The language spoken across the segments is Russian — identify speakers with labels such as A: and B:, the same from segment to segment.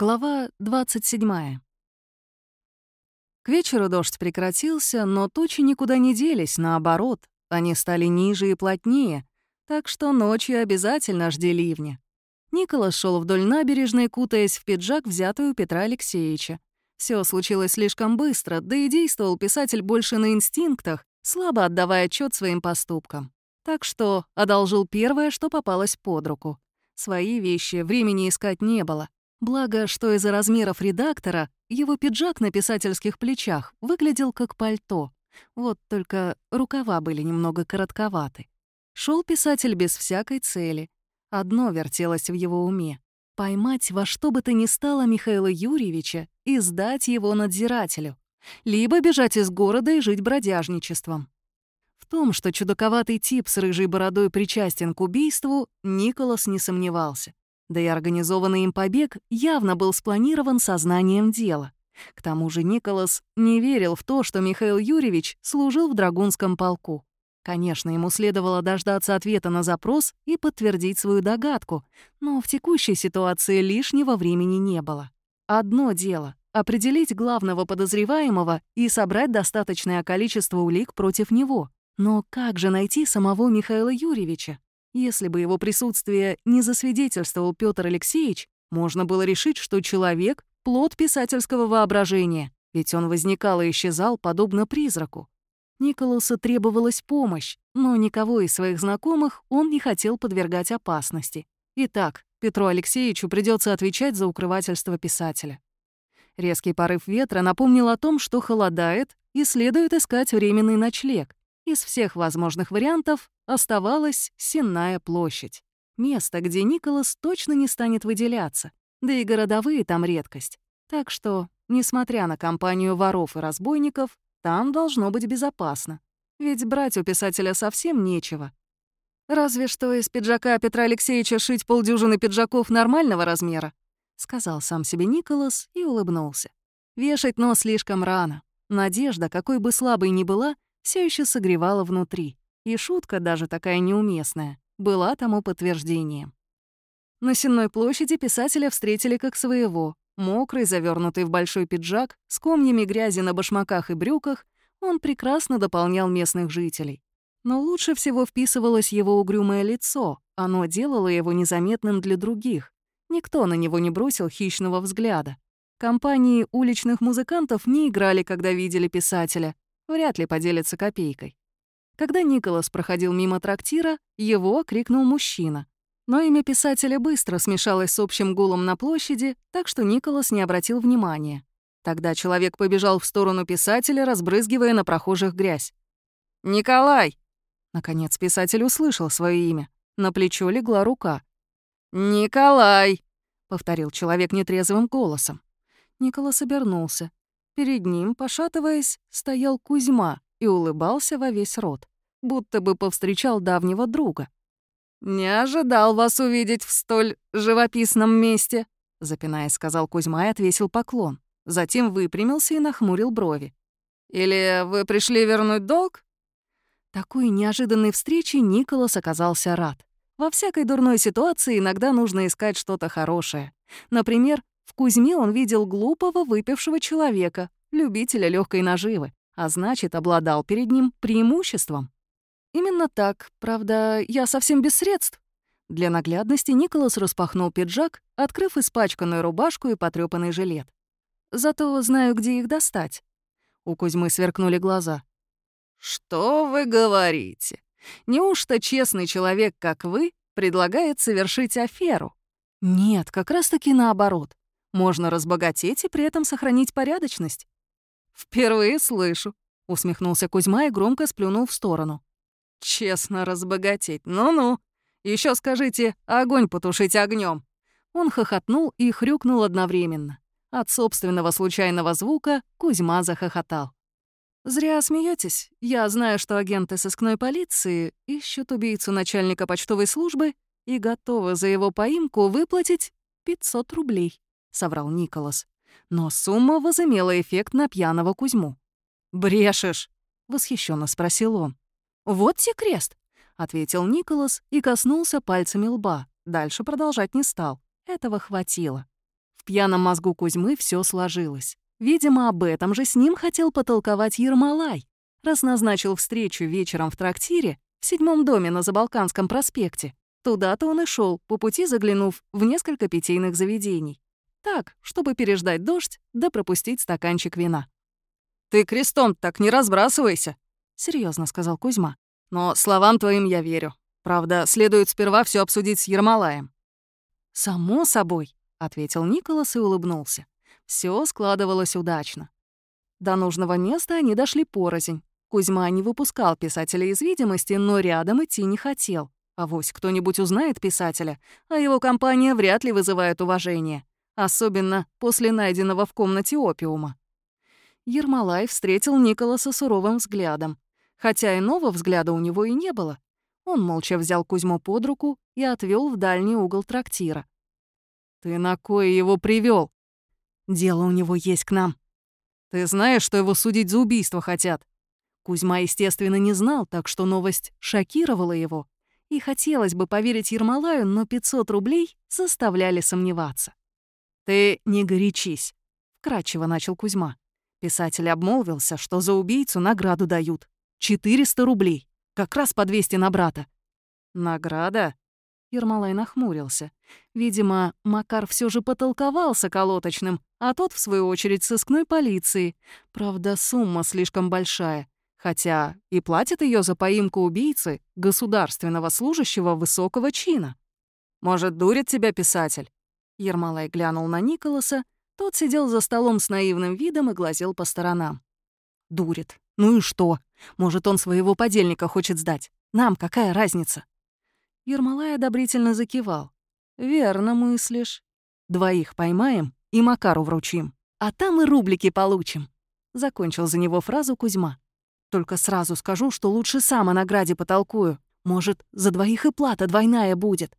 A: Глава 27. К вечеру дождь прекратился, но тучи никуда не делись, наоборот, они стали ниже и плотнее, так что ночью обязательно жди ливня. Николас шел вдоль набережной, кутаясь в пиджак, взятый у Петра Алексеевича. Все случилось слишком быстро, да и действовал писатель больше на инстинктах, слабо отдавая отчет своим поступкам. Так что одолжил первое, что попалось под руку. Свои вещи времени искать не было. Благо, что из-за размеров редактора его пиджак на писательских плечах выглядел как пальто. Вот только рукава были немного коротковаты. Шел писатель без всякой цели. Одно вертелось в его уме — поймать во что бы то ни стало Михаила Юрьевича и сдать его надзирателю. Либо бежать из города и жить бродяжничеством. В том, что чудаковатый тип с рыжей бородой причастен к убийству, Николас не сомневался. Да и организованный им побег явно был спланирован сознанием дела. К тому же Николас не верил в то, что Михаил Юрьевич служил в Драгунском полку. Конечно, ему следовало дождаться ответа на запрос и подтвердить свою догадку, но в текущей ситуации лишнего времени не было. Одно дело — определить главного подозреваемого и собрать достаточное количество улик против него. Но как же найти самого Михаила Юрьевича? Если бы его присутствие не засвидетельствовал Петр Алексеевич, можно было решить, что человек — плод писательского воображения, ведь он возникал и исчезал подобно призраку. Николасу требовалась помощь, но никого из своих знакомых он не хотел подвергать опасности. Итак, Петру Алексеевичу придется отвечать за укрывательство писателя. Резкий порыв ветра напомнил о том, что холодает и следует искать временный ночлег. Из всех возможных вариантов оставалась Сенная площадь. Место, где Николас точно не станет выделяться, да и городовые там редкость. Так что, несмотря на компанию воров и разбойников, там должно быть безопасно. Ведь брать у писателя совсем нечего. «Разве что из пиджака Петра Алексеевича шить полдюжины пиджаков нормального размера», — сказал сам себе Николас и улыбнулся. Вешать нос слишком рано. Надежда, какой бы слабой ни была, все еще согревала внутри. И шутка, даже такая неуместная, была тому подтверждением. На Сенной площади писателя встретили как своего. Мокрый, завернутый в большой пиджак, с комьями грязи на башмаках и брюках, он прекрасно дополнял местных жителей. Но лучше всего вписывалось его угрюмое лицо, оно делало его незаметным для других. Никто на него не бросил хищного взгляда. Компании уличных музыкантов не играли, когда видели писателя, вряд ли поделится копейкой. Когда Николас проходил мимо трактира, его крикнул мужчина. Но имя писателя быстро смешалось с общим гулом на площади, так что Николас не обратил внимания. Тогда человек побежал в сторону писателя, разбрызгивая на прохожих грязь. «Николай!» Наконец писатель услышал свое имя. На плечо легла рука. «Николай!» — повторил человек нетрезвым голосом. Николас обернулся. Перед ним, пошатываясь, стоял Кузьма и улыбался во весь рот, будто бы повстречал давнего друга. «Не ожидал вас увидеть в столь живописном месте», — запинаясь, сказал Кузьма и отвесил поклон. Затем выпрямился и нахмурил брови. «Или вы пришли вернуть долг?» Такой неожиданной встрече Николас оказался рад. Во всякой дурной ситуации иногда нужно искать что-то хорошее. Например, в Кузьме он видел глупого выпившего человека, любителя легкой наживы, а значит, обладал перед ним преимуществом. Именно так, правда, я совсем без средств. Для наглядности Николас распахнул пиджак, открыв испачканную рубашку и потрёпанный жилет. Зато знаю, где их достать. У Кузьмы сверкнули глаза. «Что вы говорите? Неужто честный человек, как вы, предлагает совершить аферу?» «Нет, как раз-таки наоборот. Можно разбогатеть и при этом сохранить порядочность. «Впервые слышу», — усмехнулся Кузьма и громко сплюнул в сторону. «Честно разбогатеть, ну-ну. Еще скажите, огонь потушить огнем. Он хохотнул и хрюкнул одновременно. От собственного случайного звука Кузьма захохотал. «Зря смеетесь. Я знаю, что агенты сыскной полиции ищут убийцу начальника почтовой службы и готовы за его поимку выплатить 500 рублей». — соврал Николас. Но сумма возымела эффект на пьяного Кузьму. «Брешешь?» — восхищенно спросил он. «Вот те крест!» — ответил Николас и коснулся пальцами лба. Дальше продолжать не стал. Этого хватило. В пьяном мозгу Кузьмы все сложилось. Видимо, об этом же с ним хотел потолковать Ермолай, раз назначил встречу вечером в трактире в седьмом доме на Забалканском проспекте. Туда-то он и шел, по пути заглянув в несколько питейных заведений. Так, чтобы переждать дождь, да пропустить стаканчик вина. «Ты крестом так не разбрасывайся», — серьезно сказал Кузьма. «Но словам твоим я верю. Правда, следует сперва все обсудить с Ермолаем». «Само собой», — ответил Николас и улыбнулся. Все складывалось удачно. До нужного места они дошли порознь. Кузьма не выпускал писателя из видимости, но рядом идти не хотел. А вось кто-нибудь узнает писателя, а его компания вряд ли вызывает уважение. Особенно после найденного в комнате опиума. Ермолай встретил Николаса суровым взглядом. Хотя иного взгляда у него и не было. Он молча взял Кузьму под руку и отвел в дальний угол трактира. «Ты на кое его привел? Дело у него есть к нам. Ты знаешь, что его судить за убийство хотят?» Кузьма, естественно, не знал, так что новость шокировала его. И хотелось бы поверить Ермолаю, но 500 рублей заставляли сомневаться. «Ты не горячись», — вкратчиво начал Кузьма. Писатель обмолвился, что за убийцу награду дают. 400 рублей. Как раз по 200 на брата. «Награда?» Ермолай нахмурился. Видимо, Макар все же потолковал с околоточным, а тот, в свою очередь, сыскной полиции. Правда, сумма слишком большая. Хотя и платит ее за поимку убийцы, государственного служащего высокого чина. «Может, дурит тебя писатель?» Ермолай глянул на Николаса. Тот сидел за столом с наивным видом и глазел по сторонам. «Дурит. Ну и что? Может, он своего подельника хочет сдать? Нам какая разница?» Ермолай одобрительно закивал. «Верно мыслишь. Двоих поймаем и Макару вручим. А там и рублики получим», — закончил за него фразу Кузьма. «Только сразу скажу, что лучше сам о награде потолкую. Может, за двоих и плата двойная будет».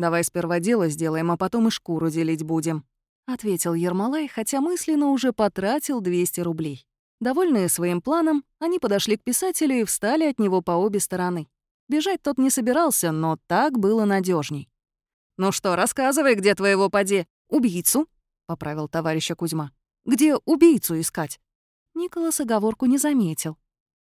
A: «Давай сперва дело сделаем, а потом и шкуру делить будем», — ответил Ермолай, хотя мысленно уже потратил 200 рублей. Довольные своим планом, они подошли к писателю и встали от него по обе стороны. Бежать тот не собирался, но так было надежней. «Ну что, рассказывай, где твоего поди...» «Убийцу», — поправил товарища Кузьма. «Где убийцу искать?» Николас оговорку не заметил.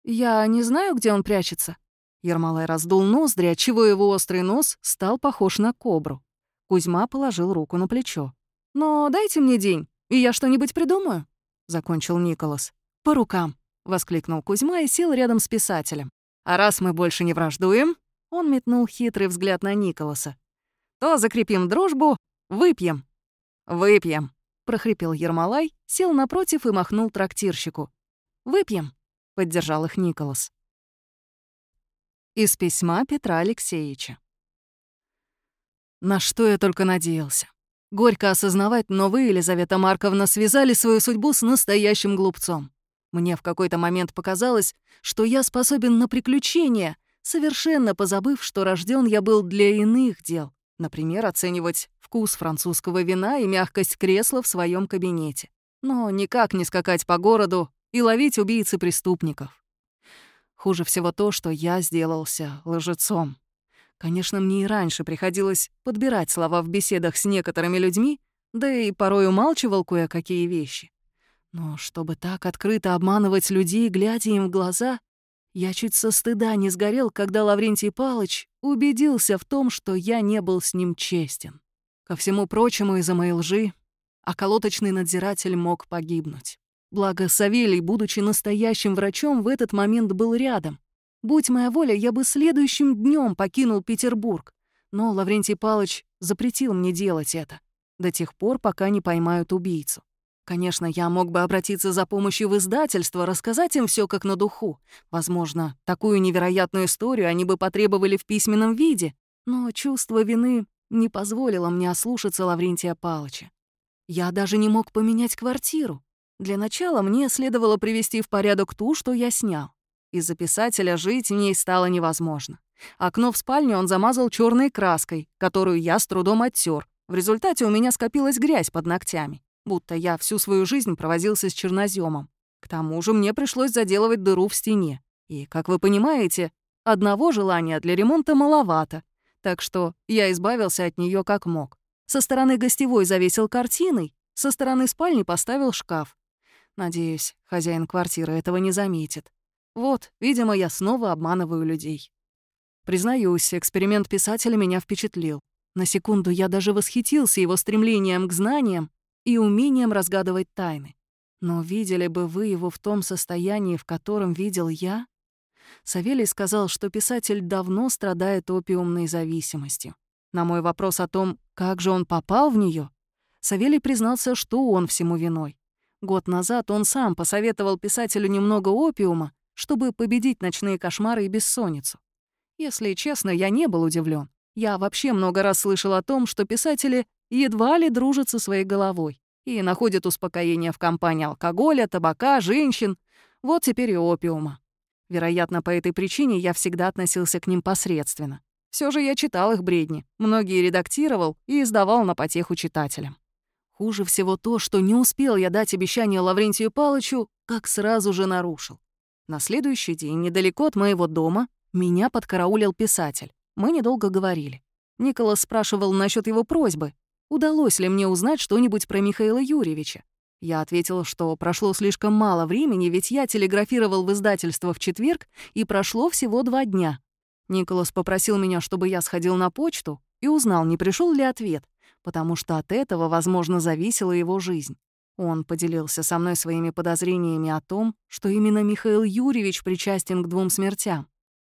A: «Я не знаю, где он прячется». Ермолай раздул ноздри, отчего его острый нос стал похож на кобру. Кузьма положил руку на плечо. «Но дайте мне день, и я что-нибудь придумаю», — закончил Николас. «По рукам», — воскликнул Кузьма и сел рядом с писателем. А раз мы больше не враждуем, он метнул хитрый взгляд на Николаса, то закрепим дружбу, выпьем. Выпьем, прохрипел Ермолай, сел напротив и махнул трактирщику. Выпьем, поддержал их Николас. Из письма Петра Алексеевича. На что я только надеялся. Горько осознавать, но вы, Елизавета Марковна, связали свою судьбу с настоящим глупцом. Мне в какой-то момент показалось, что я способен на приключения, совершенно позабыв, что рожден я был для иных дел. Например, оценивать вкус французского вина и мягкость кресла в своем кабинете. Но никак не скакать по городу и ловить убийцы преступников. Хуже всего то, что я сделался лжецом. Конечно, мне и раньше приходилось подбирать слова в беседах с некоторыми людьми, да и порой умалчивал кое-какие вещи. Но чтобы так открыто обманывать людей, глядя им в глаза, я чуть со стыда не сгорел, когда Лаврентий Палыч убедился в том, что я не был с ним честен. Ко всему прочему, из-за моей лжи околоточный надзиратель мог погибнуть. Благо, Савелий, будучи настоящим врачом, в этот момент был рядом. Будь моя воля, я бы следующим днем покинул Петербург. Но Лаврентий Палыч запретил мне делать это до тех пор, пока не поймают убийцу. Конечно, я мог бы обратиться за помощью в издательство, рассказать им все как на духу. Возможно, такую невероятную историю они бы потребовали в письменном виде, но чувство вины не позволило мне ослушаться Лаврентия Палыча. Я даже не мог поменять квартиру. Для начала мне следовало привести в порядок ту, что я снял. Из-за писателя жить в ней стало невозможно. Окно в спальне он замазал черной краской, которую я с трудом оттер. В результате у меня скопилась грязь под ногтями будто я всю свою жизнь провозился с черноземом. К тому же мне пришлось заделывать дыру в стене. И, как вы понимаете, одного желания для ремонта маловато, так что я избавился от нее как мог. Со стороны гостевой завесил картиной, Со стороны спальни поставил шкаф. Надеюсь, хозяин квартиры этого не заметит. Вот, видимо, я снова обманываю людей. Признаюсь, эксперимент писателя меня впечатлил. На секунду я даже восхитился его стремлением к знаниям и умением разгадывать тайны. Но видели бы вы его в том состоянии, в котором видел я? Савелий сказал, что писатель давно страдает опиумной зависимостью. На мой вопрос о том, как же он попал в нее, Савелий признался, что он всему виной. Год назад он сам посоветовал писателю немного опиума, чтобы победить ночные кошмары и бессонницу. Если честно, я не был удивлен. Я вообще много раз слышал о том, что писатели едва ли дружат со своей головой и находят успокоение в компании алкоголя, табака, женщин, вот теперь и опиума. Вероятно, по этой причине я всегда относился к ним посредственно. Все же я читал их бредни, многие редактировал и издавал на потеху читателям. Хуже всего то, что не успел я дать обещание Лаврентию Палычу, как сразу же нарушил. На следующий день, недалеко от моего дома, меня подкараулил писатель. Мы недолго говорили. Николас спрашивал насчет его просьбы, удалось ли мне узнать что-нибудь про Михаила Юрьевича. Я ответил, что прошло слишком мало времени, ведь я телеграфировал в издательство в четверг, и прошло всего два дня. Николас попросил меня, чтобы я сходил на почту и узнал, не пришел ли ответ, потому что от этого, возможно, зависела его жизнь. Он поделился со мной своими подозрениями о том, что именно Михаил Юрьевич причастен к двум смертям.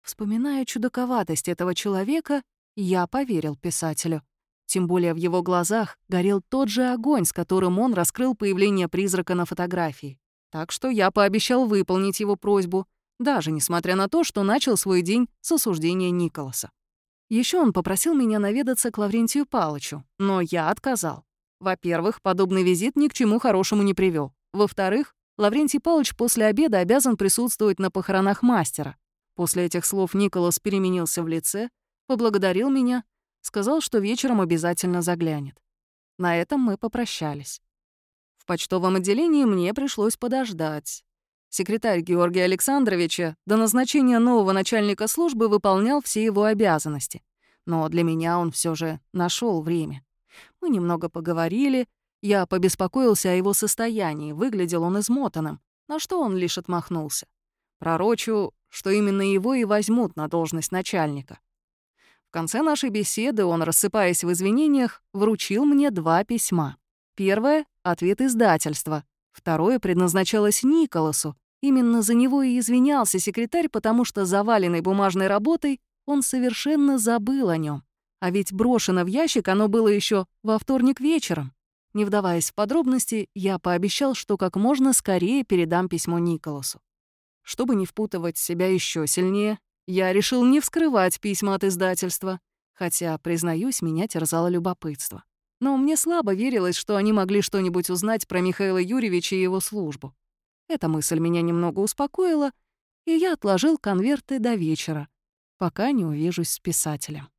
A: Вспоминая чудаковатость этого человека, я поверил писателю. Тем более в его глазах горел тот же огонь, с которым он раскрыл появление призрака на фотографии. Так что я пообещал выполнить его просьбу, даже несмотря на то, что начал свой день с осуждения Николаса. Еще он попросил меня наведаться к Лаврентию Палычу, но я отказал. Во-первых, подобный визит ни к чему хорошему не привел. Во-вторых, Лаврентий Палыч после обеда обязан присутствовать на похоронах мастера. После этих слов Николас переменился в лице, поблагодарил меня Сказал, что вечером обязательно заглянет. На этом мы попрощались. В почтовом отделении мне пришлось подождать. Секретарь Георгия Александровича до назначения нового начальника службы выполнял все его обязанности. Но для меня он все же нашел время. Мы немного поговорили, я побеспокоился о его состоянии, выглядел он измотанным, на что он лишь отмахнулся. Пророчу, что именно его и возьмут на должность начальника. В конце нашей беседы он, рассыпаясь в извинениях, вручил мне два письма. Первое — ответ издательства. Второе предназначалось Николасу. Именно за него и извинялся секретарь, потому что заваленной бумажной работой он совершенно забыл о нем. А ведь брошено в ящик оно было еще во вторник вечером. Не вдаваясь в подробности, я пообещал, что как можно скорее передам письмо Николасу. Чтобы не впутывать себя еще сильнее, я решил не вскрывать письма от издательства, хотя, признаюсь, меня терзало любопытство. Но мне слабо верилось, что они могли что-нибудь узнать про Михаила Юрьевича и его службу. Эта мысль меня немного успокоила, и я отложил конверты до вечера, пока не увижусь с писателем.